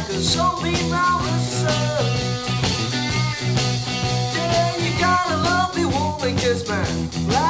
like a zombie round the sun. Yeah, you gotta love me.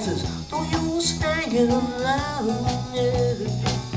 Don't you stay around. Yeah.